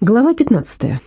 Глава 15.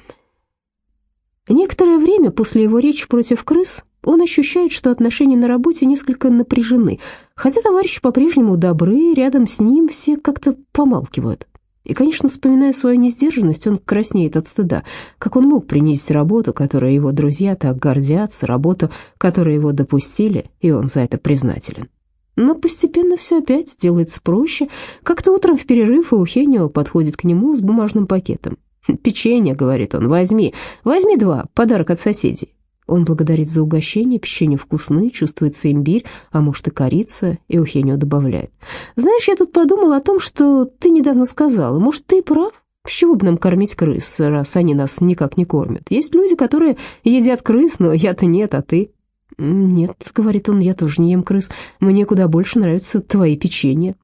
Некоторое время после его речи против крыс он ощущает, что отношения на работе несколько напряжены, хотя товарищи по-прежнему добры, рядом с ним все как-то помалкивают. И, конечно, вспоминая свою несдержанность, он краснеет от стыда. Как он мог принизить работу, которой его друзья так гордятся, работу, которой его допустили, и он за это признателен. Но постепенно все опять делается проще. Как-то утром в перерыв Эухенио подходит к нему с бумажным пакетом. «Печенье», — говорит он, — «возьми, возьми два, подарок от соседей». Он благодарит за угощение, печенье вкусные, чувствуется имбирь, а может и корица, и Ухенио добавляет. «Знаешь, я тут подумал о том, что ты недавно сказала, может, ты прав? С чего бы нам кормить крыс, раз они нас никак не кормят? Есть люди, которые едят крыс, но я-то нет, а ты?» «Нет», — говорит он, — «я тоже не ем крыс, мне куда больше нравятся твои печенья».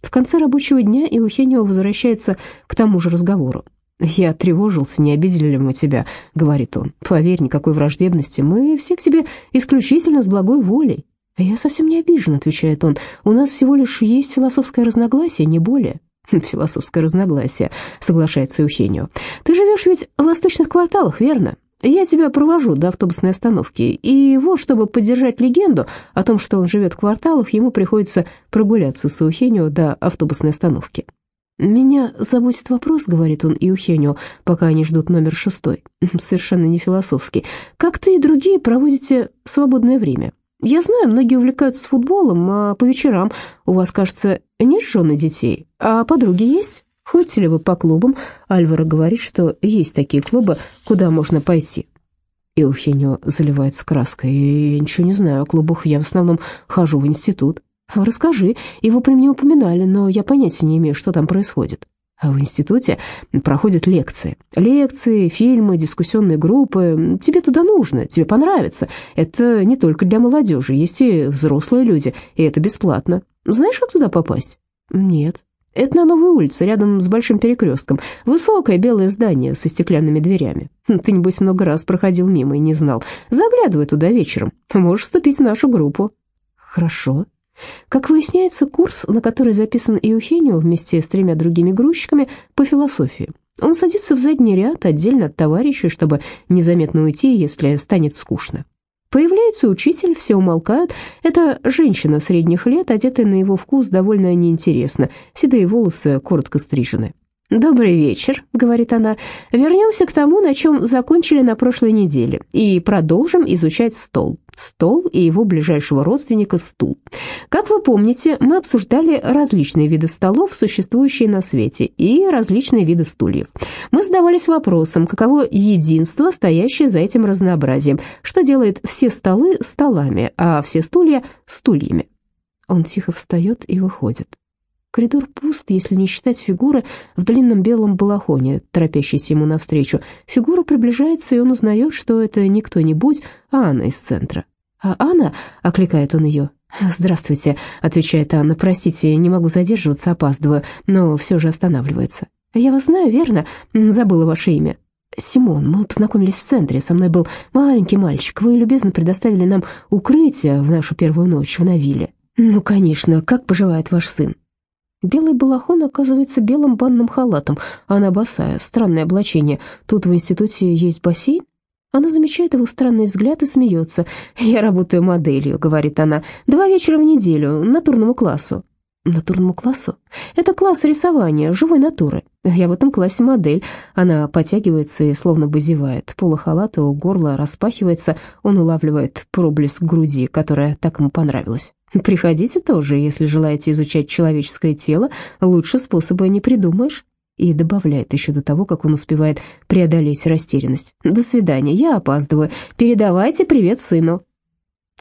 В конце рабочего дня Иухенио возвращается к тому же разговору. «Я тревожился, не обидели ли мы тебя», — говорит он. «Поверь, никакой враждебности, мы все к тебе исключительно с благой волей». «Я совсем не обижен», — отвечает он. «У нас всего лишь есть философское разногласие, не более». «Философское разногласие», — соглашается Евхенио. «Ты живешь ведь в восточных кварталах, верно? Я тебя провожу до автобусной остановки, и вот, чтобы поддержать легенду о том, что он живет в кварталах, ему приходится прогуляться с Евхенио до автобусной остановки». «Меня заботит вопрос», — говорит он Иухенио, пока они ждут номер шестой. «Совершенно не философский. Как ты и другие проводите свободное время? Я знаю, многие увлекаются футболом, а по вечерам у вас, кажется, нет жены детей, а подруги есть? Ходите ли вы по клубам? Альвара говорит, что есть такие клубы, куда можно пойти». Иухенио заливается краской. «Я ничего не знаю о клубах, я в основном хожу в институт». «Расскажи, его при мне упоминали, но я понятия не имею, что там происходит». А в институте проходят лекции. Лекции, фильмы, дискуссионные группы. Тебе туда нужно, тебе понравится. Это не только для молодежи, есть и взрослые люди, и это бесплатно. Знаешь, как туда попасть? Нет. Это на новой улице, рядом с большим перекрестком. Высокое белое здание со стеклянными дверями. Ты, небось, много раз проходил мимо и не знал. Заглядывай туда вечером. Можешь вступить в нашу группу. Хорошо. Как выясняется, курс, на который записан Иухенио вместе с тремя другими грузчиками по философии. Он садится в задний ряд, отдельно от товарищей, чтобы незаметно уйти, если станет скучно. Появляется учитель, все умолкают. Это женщина средних лет, одетая на его вкус довольно неинтересно, седые волосы коротко стрижены. «Добрый вечер», — говорит она. «Вернемся к тому, на чем закончили на прошлой неделе, и продолжим изучать стол. Стол и его ближайшего родственника стул. Как вы помните, мы обсуждали различные виды столов, существующие на свете, и различные виды стульев. Мы задавались вопросом, каково единство, стоящее за этим разнообразием, что делает все столы столами, а все стулья стульями». Он тихо встает и выходит. Коридор пуст, если не считать фигуры в длинном белом балахоне, торопящейся ему навстречу. Фигура приближается, и он узнает, что это не кто-нибудь, а Анна из центра. «А Анна?» — окликает он ее. «Здравствуйте», — отвечает Анна. «Простите, не могу задерживаться, опаздываю, но все же останавливается». «Я вас знаю, верно? Забыла ваше имя». «Симон, мы познакомились в центре, со мной был маленький мальчик. Вы любезно предоставили нам укрытие в нашу первую ночь в Навиле». «Ну, конечно, как поживает ваш сын?» Белый балахон оказывается белым банным халатом, а она босая, странное облачение. Тут в институте есть бассейн? Она замечает его странный взгляд и смеется. «Я работаю моделью», — говорит она, — «два вечера в неделю, натурному классу». «Натурному классу?» «Это класс рисования, живой натуры. Я в этом классе модель». Она потягивается и словно бы зевает. Халата у горла распахивается, он улавливает проблеск груди, которая так ему понравилась. Приходите тоже, если желаете изучать человеческое тело, лучше способа не придумаешь». И добавляет еще до того, как он успевает преодолеть растерянность. «До свидания, я опаздываю. Передавайте привет сыну».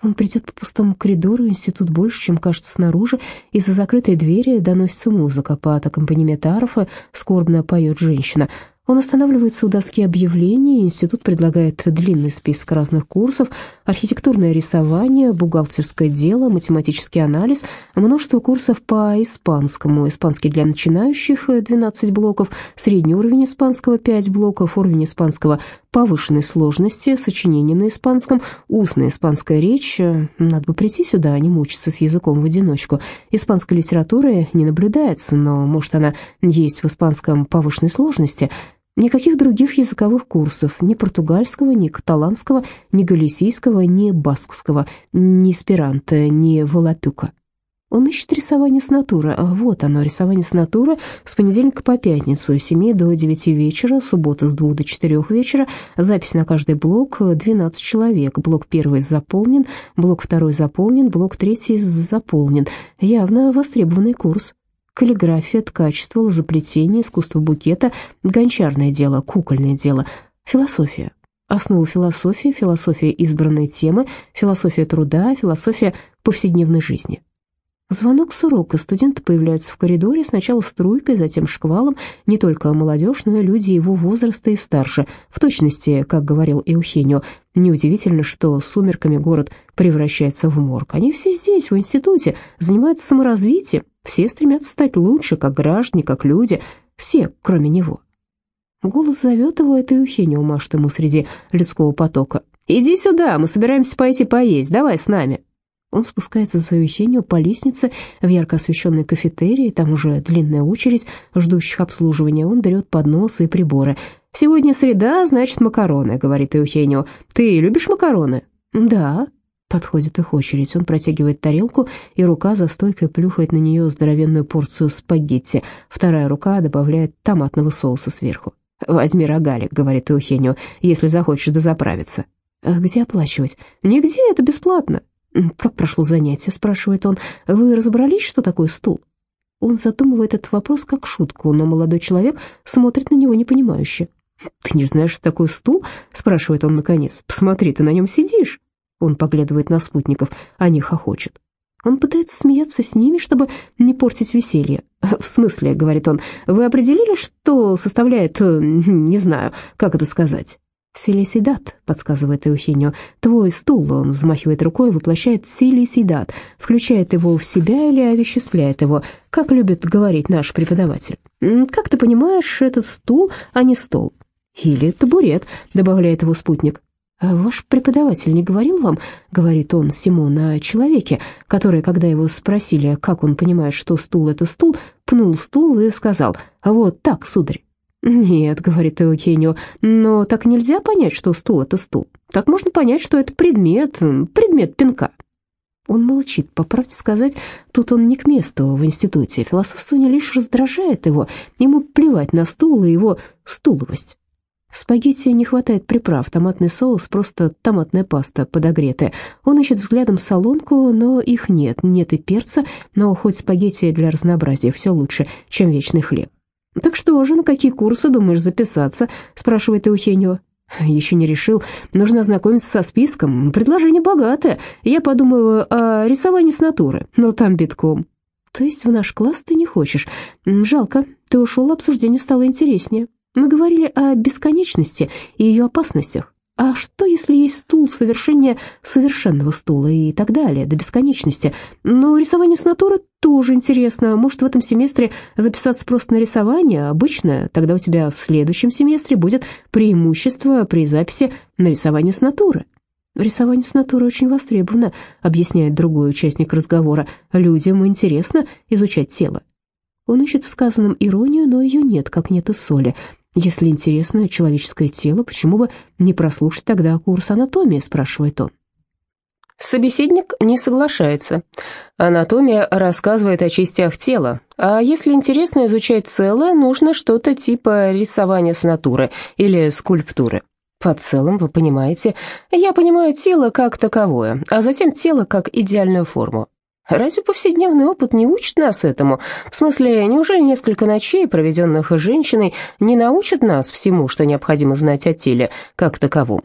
Он придет по пустому коридору, институт больше, чем кажется снаружи. Из-за закрытой двери доносится музыка, под аккомпанемент арфы скорбно поет женщина. Он останавливается у доски объявлений, институт предлагает длинный список разных курсов, архитектурное рисование, бухгалтерское дело, математический анализ, множество курсов по испанскому, испанский для начинающих 12 блоков, средний уровень испанского 5 блоков, уровень испанского повышенной сложности, сочинение на испанском, устная испанская речь. Надо бы прийти сюда, а не мучиться с языком в одиночку. Испанской литературы не наблюдается, но, может, она есть в испанском повышенной сложности – Никаких других языковых курсов, ни португальского, ни каталанского, ни галисийского, ни баскского, ни эсперанто, ни волопюка. Он ищет рисование с натуры. А вот оно, рисование с натуры с понедельника по пятницу, с 7 до 9 вечера, суббота с 2 до 4 вечера, запись на каждый блок 12 человек. Блок первый заполнен, блок второй заполнен, блок третий заполнен. Явно востребованный курс. Каллиграфия, ткачество, лозоплетение, искусство букета, гончарное дело, кукольное дело, философия. Основа философии, философия избранной темы, философия труда, философия повседневной жизни. Звонок с урока. Студенты появляются в коридоре, сначала струйкой, затем шквалом. Не только молодежь, но и люди его возраста и старше. В точности, как говорил Эухенио, неудивительно, что сумерками город превращается в морг. Они все здесь, в институте, занимаются саморазвитием. Все стремятся стать лучше, как граждане, как люди. Все, кроме него. Голос зовет его, это Эухенио машет ему среди людского потока. «Иди сюда, мы собираемся пойти поесть, давай с нами». Он спускается за Евгению по лестнице в ярко освещенной кафетерии, там уже длинная очередь ждущих обслуживания. Он берет подносы и приборы. «Сегодня среда, значит, макароны», — говорит Евгению. «Ты любишь макароны?» «Да», — подходит их очередь. Он протягивает тарелку, и рука за стойкой плюхает на нее здоровенную порцию спагетти. Вторая рука добавляет томатного соуса сверху. «Возьми рогалик», — говорит Евгению, — «если захочешь дозаправиться». «Где оплачивать?» «Нигде, это бесплатно». «Как прошло занятие?» — спрашивает он. «Вы разобрались, что такое стул?» Он задумывает этот вопрос как шутку, но молодой человек смотрит на него непонимающе. «Ты не знаешь, что такое стул?» — спрашивает он наконец. «Посмотри, ты на нем сидишь». Он поглядывает на спутников, они хохочут. Он пытается смеяться с ними, чтобы не портить веселье. «В смысле?» — говорит он. «Вы определили, что составляет... Э, не знаю, как это сказать?» «Селисидат», — подсказывает Эухенио. «Твой стул», — он взмахивает рукой, воплощает селисидат, включает его в себя или овеществляет его, как любит говорить наш преподаватель. «Как ты понимаешь, этот стул, а не стол?» «Или табурет», — добавляет его спутник. «А «Ваш преподаватель не говорил вам, — говорит он Симон, — о человеке, который, когда его спросили, как он понимает, что стул — это стул, пнул стул и сказал, «А вот так, сударь». «Нет», — говорит Эукенио, — «но так нельзя понять, что стул — это стул. Так можно понять, что это предмет, предмет пинка». Он молчит, по правде сказать, тут он не к месту в институте. Философствование лишь раздражает его, ему плевать на стул и его стуловость. В спагетти не хватает приправ, томатный соус, просто томатная паста подогретая. Он ищет взглядом солонку, но их нет, нет и перца, но хоть спагетти для разнообразия все лучше, чем вечный хлеб. «Так что же, на какие курсы думаешь записаться?» — спрашивает Эухенио. «Еще не решил. Нужно ознакомиться со списком. Предложение богатое. Я подумаю о рисовании с натуры, но там битком». «То есть в наш класс ты не хочешь? Жалко. Ты ушел, обсуждение стало интереснее. Мы говорили о бесконечности и ее опасностях. А что, если есть стул совершения совершенного стула и так далее, до бесконечности? Но рисование с натуры тоже интересно. Может, в этом семестре записаться просто на рисование, обычное? Тогда у тебя в следующем семестре будет преимущество при записи на рисование с натуры. Рисование с натуры очень востребовано, объясняет другой участник разговора. Людям интересно изучать тело. Он ищет в сказанном иронию, но ее нет, как нет и соли. Если интересно человеческое тело, почему бы не прослушать тогда курс анатомии, спрашивает он. Собеседник не соглашается. Анатомия рассказывает о частях тела, а если интересно изучать целое, нужно что-то типа рисования с натуры или скульптуры. Под целым вы понимаете, я понимаю тело как таковое, а затем тело как идеальную форму. Разве повседневный опыт не учит нас этому? В смысле, неужели несколько ночей, проведенных женщиной, не научат нас всему, что необходимо знать о теле как таковом?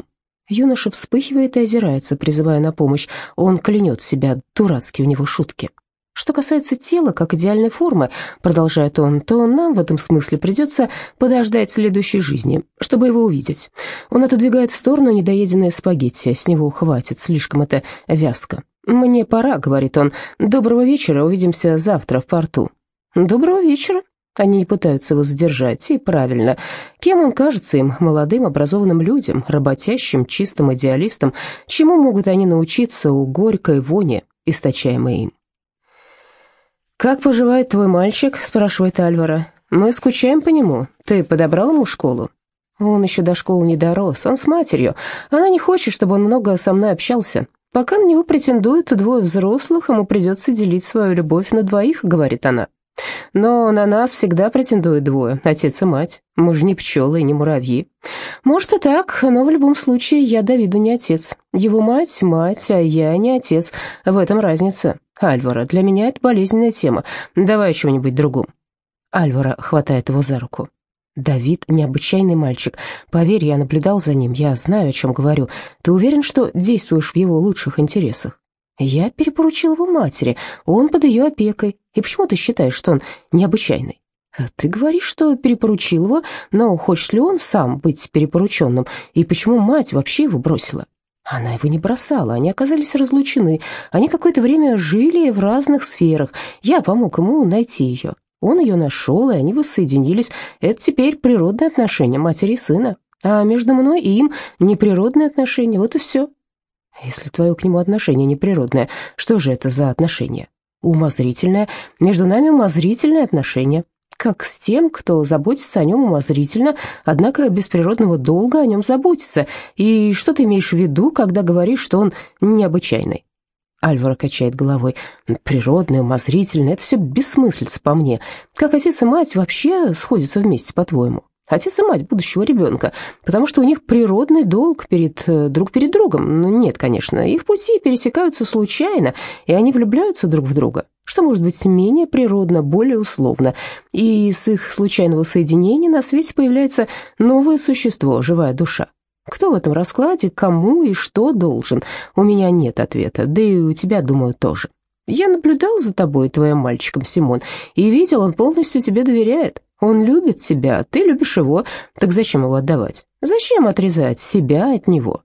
Юноша вспыхивает и озирается, призывая на помощь. Он клянет себя, дурацкие у него шутки. Что касается тела как идеальной формы, продолжает он, то нам в этом смысле придется подождать следующей жизни, чтобы его увидеть. Он отодвигает в сторону недоеденное спагетти, с него хватит, слишком это вязко. «Мне пора», — говорит он. «Доброго вечера, увидимся завтра в порту». «Доброго вечера». Они не пытаются его задержать, и правильно. Кем он кажется им, молодым, образованным людям, работящим, чистым идеалистом? Чему могут они научиться у горькой вони, источаемой им? «Как поживает твой мальчик?» — спрашивает Альвара. Мы скучаем по нему. Ты подобрал ему школу?» «Он еще до школы не дорос. Он с матерью. Она не хочет, чтобы он много со мной общался. Пока на него претендуют двое взрослых, ему придется делить свою любовь на двоих», — говорит она. Но на нас всегда претендуют двое, отец и мать. Мы же не пчелы и не муравьи. Может и так, но в любом случае я Давиду не отец. Его мать – мать, а я не отец. В этом разница. Альвара, для меня это болезненная тема. Давай о чем-нибудь другом. Альвара хватает его за руку. Давид – необычайный мальчик. Поверь, я наблюдал за ним, я знаю, о чем говорю. Ты уверен, что действуешь в его лучших интересах? Я перепоручил его матери, он под ее опекой. И почему ты считаешь, что он необычайный? Ты говоришь, что перепоручил его, но хочет ли он сам быть перепорученным? И почему мать вообще его бросила? Она его не бросала, они оказались разлучены. Они какое-то время жили в разных сферах. Я помог ему найти ее. Он ее нашел, и они воссоединились. Это теперь природные отношения матери и сына. А между мной и им неприродные отношения, вот и все. Если твое к нему отношение неприродное, что же это за отношение? Умозрительное. Между нами умозрительное отношение. Как с тем, кто заботится о нем умозрительно, однако без природного долга о нем заботится. И что ты имеешь в виду, когда говоришь, что он необычайный? Альвара качает головой. Природное, умозрительное — это все бессмыслица по мне. Как отец и мать вообще сходятся вместе, по-твоему? Отец и мать будущего ребенка, потому что у них природный долг перед э, друг перед другом. Ну, нет, конечно, их пути пересекаются случайно, и они влюбляются друг в друга. Что может быть менее природно, более условно? И с их случайного соединения на свете появляется новое существо, живая душа. Кто в этом раскладе, кому и что должен? У меня нет ответа, да и у тебя, думаю, тоже. Я наблюдал за тобой, твоим мальчиком, Симон, и видел, он полностью тебе доверяет. Он любит тебя, ты любишь его, так зачем его отдавать? Зачем отрезать себя от него?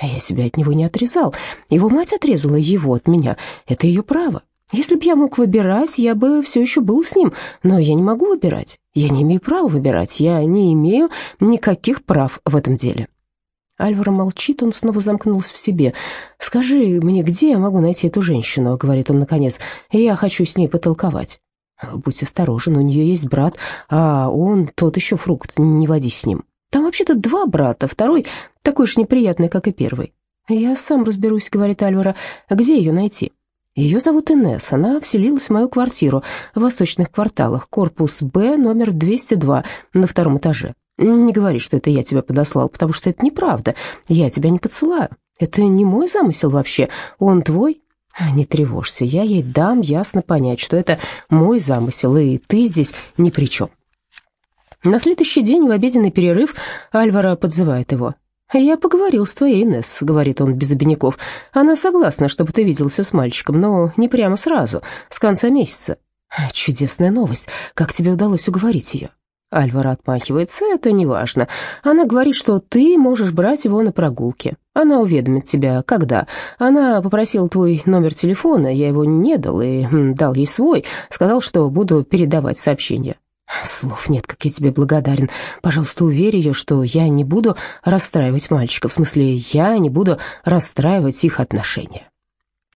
Я себя от него не отрезал. Его мать отрезала его от меня. Это ее право. Если бы я мог выбирать, я бы все еще был с ним, но я не могу выбирать. Я не имею права выбирать. Я не имею никаких прав в этом деле. Альвара молчит, он снова замкнулся в себе. «Скажи мне, где я могу найти эту женщину?» — говорит он наконец. «Я хочу с ней потолковать». «Будь осторожен, у нее есть брат, а он тот еще фрукт, не водись с ним. Там вообще-то два брата, второй такой же неприятный, как и первый». «Я сам разберусь», — говорит Альвара. «Где ее найти?» Ее зовут Инесс, она вселилась в мою квартиру в восточных кварталах, корпус Б, номер 202, на втором этаже. Не говори, что это я тебя подослал, потому что это неправда. Я тебя не подсылаю. Это не мой замысел вообще, он твой. А, «Не тревожься, я ей дам ясно понять, что это мой замысел, и ты здесь ни при чем». На следующий день в обеденный перерыв Альвара подзывает его. «Я поговорил с твоей Инесс», — говорит он без обиняков. «Она согласна, чтобы ты виделся с мальчиком, но не прямо сразу, с конца месяца». «Чудесная новость. Как тебе удалось уговорить ее?» Альвара отмахивается, это не важно. Она говорит, что ты можешь брать его на прогулки. Она уведомит тебя, когда. Она попросила твой номер телефона, я его не дал и дал ей свой. Сказал, что буду передавать сообщения. Слов нет, как я тебе благодарен. Пожалуйста, уверь ее, что я не буду расстраивать мальчиков. В смысле, я не буду расстраивать их отношения.